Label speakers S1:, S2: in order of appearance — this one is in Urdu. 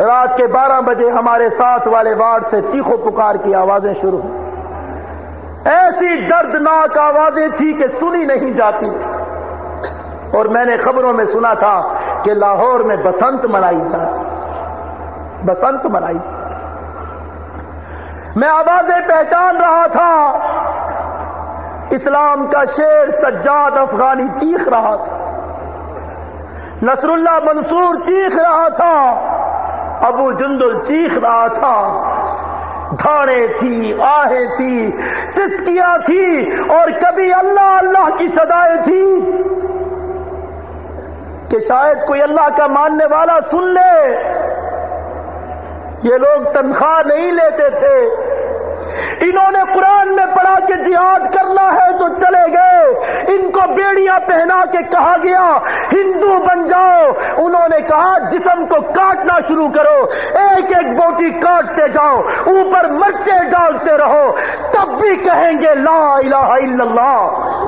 S1: رات کے بارہ بجے ہمارے ساتھ والے وارڈ سے چیخو پکار کی آوازیں شروع ایسی دردناک آوازیں تھی کہ سنی نہیں جاتی۔ تھی اور میں نے خبروں میں سنا تھا کہ لاہور میں بسنت منائی جاتی بسنت منائی جاتی میں آوازیں پہچان رہا تھا۔ اسلام کا شیر سجاد افغانی چیخ رہا تھا۔ نصر اللہ منصور چیخ رہا تھا۔ ابو جندل چیخ رہا تھا۔ دھاڑے تھی آہیں تھی، سسکیاں تھی اور کبھی اللہ اللہ کی سدائیں تھی۔ کہ شاید کوئی اللہ کا ماننے والا سن لے۔ یہ لوگ تنخواہ نہیں لیتے تھے۔ انہوں نے قرآن میں پڑھا کہ جہاد کرنا ہے تو چلے گئے۔ ان کو بیڑیاں پہنا کے کہا گیا، ہندو بن جاؤ انہوں نے کہا، جسم کو کاٹنا شروع کرو، ایک ایک بوٹی کاٹتے جاؤ، اوپر مرچے ڈالتے رہو، تب بھی کہیں گے لا الہ الا اللہ۔